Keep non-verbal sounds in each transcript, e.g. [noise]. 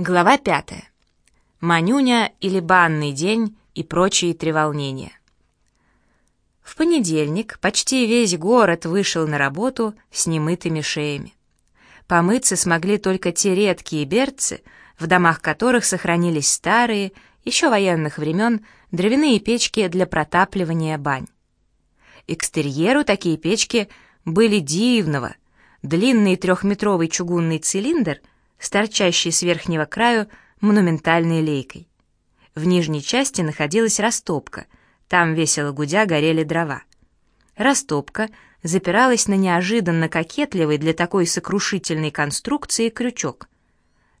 Глава пятая. Манюня или банный день и прочие треволнения. В понедельник почти весь город вышел на работу с немытыми шеями. Помыться смогли только те редкие берцы, в домах которых сохранились старые, еще военных времен, дровяные печки для протапливания бань. Экстерьеру такие печки были дивного. Длинный трехметровый чугунный цилиндр — с торчащей с верхнего краю монументальной лейкой. В нижней части находилась растопка, там весело гудя горели дрова. Растопка запиралась на неожиданно кокетливый для такой сокрушительной конструкции крючок.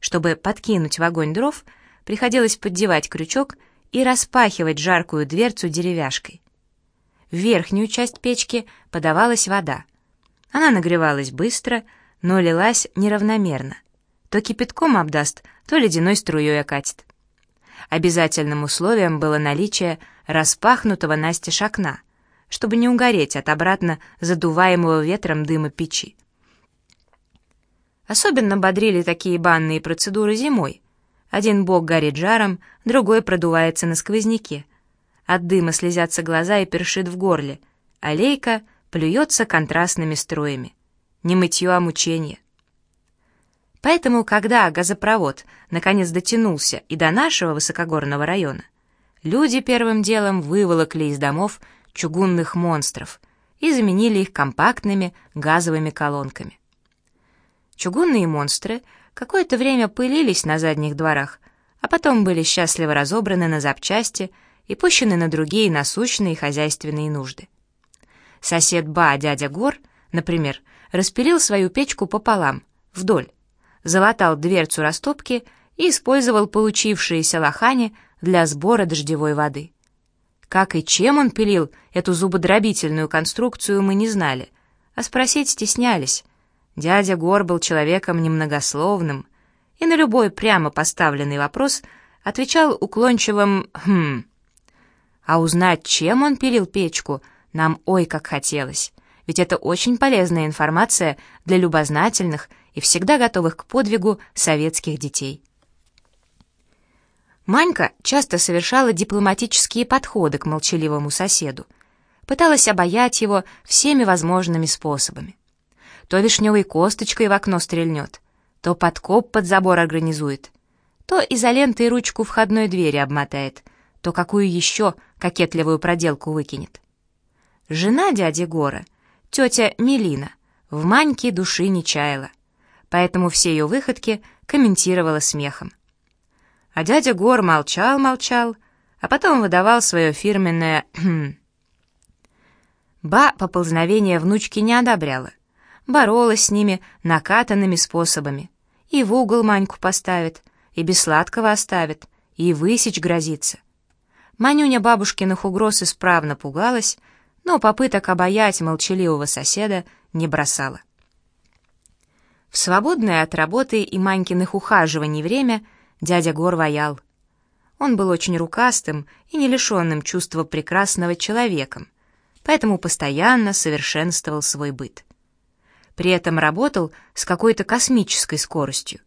Чтобы подкинуть в огонь дров, приходилось поддевать крючок и распахивать жаркую дверцу деревяшкой. В верхнюю часть печки подавалась вода. Она нагревалась быстро, но лилась неравномерно то кипятком обдаст, то ледяной струей окатит. Обязательным условием было наличие распахнутого настежь окна, чтобы не угореть от обратно задуваемого ветром дыма печи. Особенно бодрили такие банные процедуры зимой. Один бок горит жаром, другой продувается на сквозняке. От дыма слезятся глаза и першит в горле, а лейка плюется контрастными струями. Не мытье, а мучение. Поэтому, когда газопровод наконец дотянулся и до нашего высокогорного района, люди первым делом выволокли из домов чугунных монстров и заменили их компактными газовыми колонками. Чугунные монстры какое-то время пылились на задних дворах, а потом были счастливо разобраны на запчасти и пущены на другие насущные хозяйственные нужды. Сосед Ба, дядя Гор, например, распилил свою печку пополам, вдоль, залатал дверцу растопки и использовал получившиеся лохани для сбора дождевой воды. Как и чем он пилил эту зубодробительную конструкцию, мы не знали, а спросить стеснялись. Дядя Гор был человеком немногословным и на любой прямо поставленный вопрос отвечал уклончивым «хм». А узнать, чем он пилил печку, нам ой как хотелось, ведь это очень полезная информация для любознательных и всегда готовых к подвигу советских детей. Манька часто совершала дипломатические подходы к молчаливому соседу, пыталась обаять его всеми возможными способами. То вишневой косточкой в окно стрельнет, то подкоп под забор организует, то изолентой ручку входной двери обмотает, то какую еще кокетливую проделку выкинет. Жена дяди Гора, тетя Мелина, в Маньке души не чаяла поэтому все ее выходки комментировала смехом. А дядя Гор молчал-молчал, а потом выдавал свое фирменное. Ба поползновения внучки не одобряла, боролась с ними накатанными способами. И в угол Маньку поставит, и без сладкого оставит, и высечь грозится. Манюня бабушкиных угроз исправно пугалась, но попыток обаять молчаливого соседа не бросала. В свободное от работы и Манькиных ухаживаний время дядя Гор воял. Он был очень рукастым и не лишенным чувства прекрасного человеком, поэтому постоянно совершенствовал свой быт. При этом работал с какой-то космической скоростью.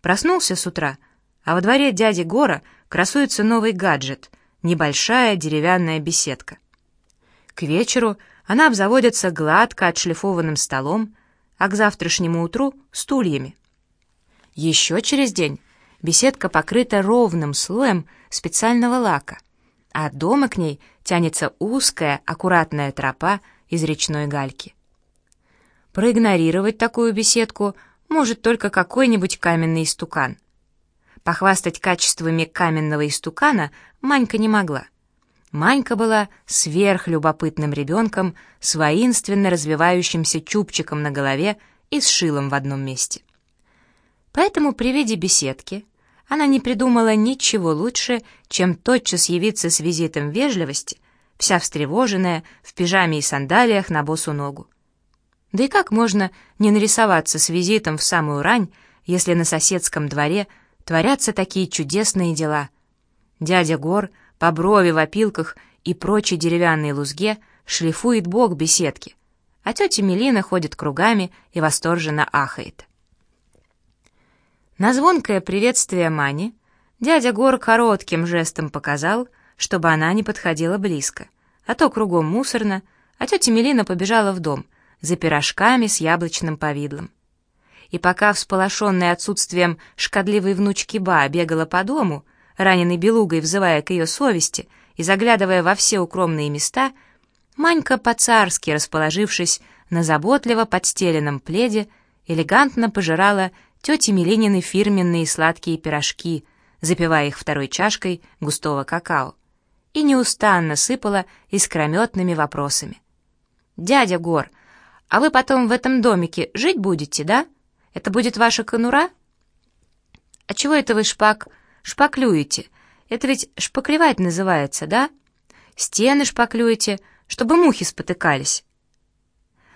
Проснулся с утра, а во дворе дяди Гора красуется новый гаджет — небольшая деревянная беседка. К вечеру она обзаводится гладко отшлифованным столом, а к завтрашнему утру — стульями. Еще через день беседка покрыта ровным слоем специального лака, а от дома к ней тянется узкая, аккуратная тропа из речной гальки. Проигнорировать такую беседку может только какой-нибудь каменный истукан. Похвастать качествами каменного истукана Манька не могла. Манька была сверхлюбопытным ребенком с воинственно развивающимся чубчиком на голове и с шилом в одном месте. Поэтому при виде беседки она не придумала ничего лучше, чем тотчас явиться с визитом вежливости, вся встревоженная, в пижаме и сандалиях на босу ногу. Да и как можно не нарисоваться с визитом в самую рань, если на соседском дворе творятся такие чудесные дела? Дядя Гор — по брови в опилках и прочей деревянной лузге шлифует бок беседки, а тетя Мелина ходит кругами и восторженно ахает. На звонкое приветствие Мани дядя Гор коротким жестом показал, чтобы она не подходила близко, а то кругом мусорно, а тетя Мелина побежала в дом за пирожками с яблочным повидлом. И пока всполошенная отсутствием шкодливой внучки Ба бегала по дому, раненой белугой взывая к ее совести и заглядывая во все укромные места, Манька по-царски, расположившись на заботливо подстеленном пледе, элегантно пожирала тети Милинины фирменные сладкие пирожки, запивая их второй чашкой густого какао, и неустанно сыпала искрометными вопросами. «Дядя Гор, а вы потом в этом домике жить будете, да? Это будет ваша конура?» «А чего это вы, шпак, шпаклюете? Это ведь шпаклевать называется, да? Стены шпаклюете, чтобы мухи спотыкались».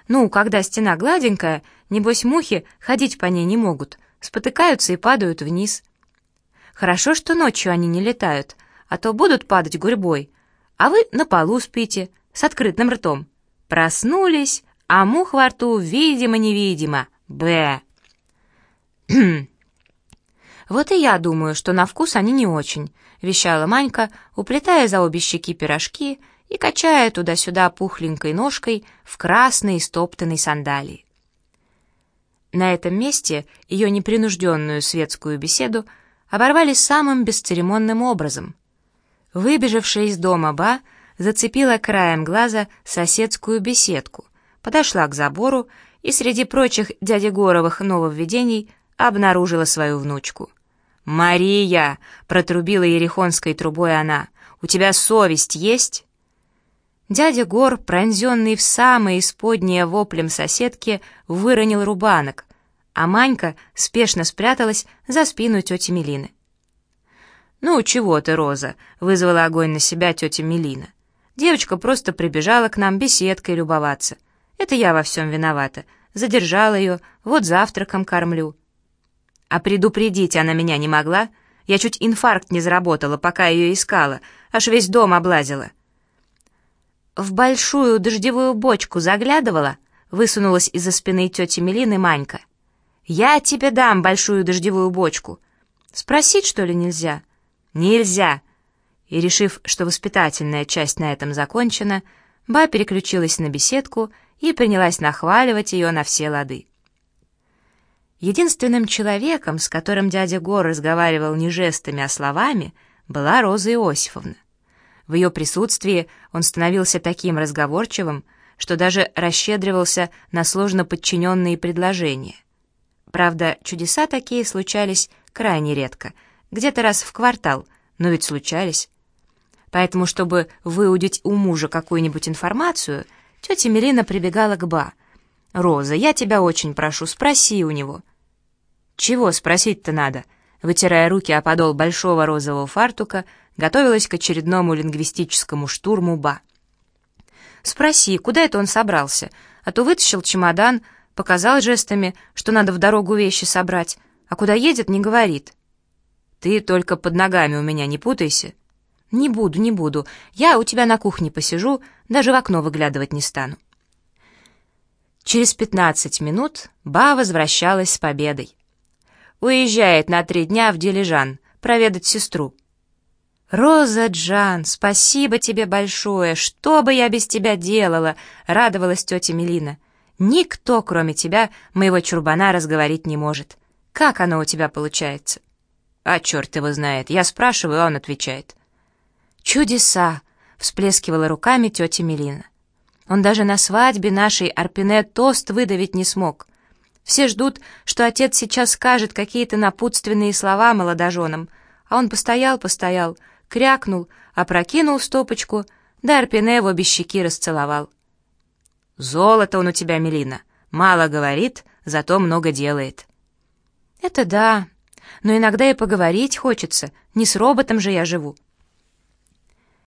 «Ну, когда стена гладенькая, небось мухи ходить по ней не могут, спотыкаются и падают вниз». «Хорошо, что ночью они не летают, а то будут падать гурьбой, а вы на полу спите, с открытым ртом. Проснулись, а мух во рту видимо-невидимо. Б. [clears throat] «Вот и я думаю, что на вкус они не очень», — вещала Манька, уплетая за обе щеки пирожки и качая туда-сюда пухленькой ножкой в красной стоптанной сандалии. На этом месте ее непринужденную светскую беседу оборвали самым бесцеремонным образом. Выбежавшая из дома Ба зацепила краем глаза соседскую беседку, подошла к забору и среди прочих дяди Горовых нововведений обнаружила свою внучку. «Мария!» — протрубила ерехонской трубой она. «У тебя совесть есть?» Дядя Гор, пронзенный в самое исподнее воплем соседки, выронил рубанок, а Манька спешно спряталась за спину тети Мелины. «Ну, чего ты, Роза?» — вызвала огонь на себя тетя Мелина. Девочка просто прибежала к нам беседкой любоваться. Это я во всем виновата. Задержала ее, вот завтраком кормлю. А предупредить она меня не могла. Я чуть инфаркт не заработала, пока ее искала, аж весь дом облазила. В большую дождевую бочку заглядывала, высунулась из-за спины тети Мелины Манька. «Я тебе дам большую дождевую бочку. Спросить, что ли, нельзя?» «Нельзя!» И, решив, что воспитательная часть на этом закончена, Ба переключилась на беседку и принялась нахваливать ее на все лады. Единственным человеком, с которым дядя Гор разговаривал не жестами, а словами, была Роза Иосифовна. В ее присутствии он становился таким разговорчивым, что даже расщедривался на сложно подчиненные предложения. Правда, чудеса такие случались крайне редко, где-то раз в квартал, но ведь случались. Поэтому, чтобы выудить у мужа какую-нибудь информацию, тетя Мелина прибегала к Ба. «Роза, я тебя очень прошу, спроси у него». «Чего спросить-то надо?» Вытирая руки о подол большого розового фартука, готовилась к очередному лингвистическому штурму Ба. «Спроси, куда это он собрался? А то вытащил чемодан, показал жестами, что надо в дорогу вещи собрать, а куда едет, не говорит». «Ты только под ногами у меня не путайся», «Не буду, не буду. Я у тебя на кухне посижу, даже в окно выглядывать не стану». Через пятнадцать минут Ба возвращалась с победой. Уезжает на три дня в Дилижан проведать сестру. «Роза Джан, спасибо тебе большое! Что бы я без тебя делала?» — радовалась тетя Мелина. «Никто, кроме тебя, моего чурбана разговорить не может. Как оно у тебя получается?» «А черт его знает. Я спрашиваю, а он отвечает. «Чудеса!» — всплескивала руками тетя Мелина. «Он даже на свадьбе нашей Арпине тост выдавить не смог. Все ждут, что отец сейчас скажет какие-то напутственные слова молодоженам, а он постоял-постоял, крякнул, опрокинул стопочку, да Арпине в обе щеки расцеловал. «Золото он у тебя, Мелина, мало говорит, зато много делает». «Это да, но иногда и поговорить хочется, не с роботом же я живу».